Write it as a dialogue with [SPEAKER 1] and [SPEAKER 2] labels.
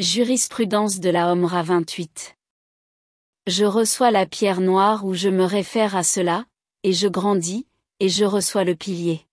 [SPEAKER 1] Jurisprudence de la Homra 28. Je reçois la pierre noire où je me réfère à cela, et je grandis, et je reçois le pilier.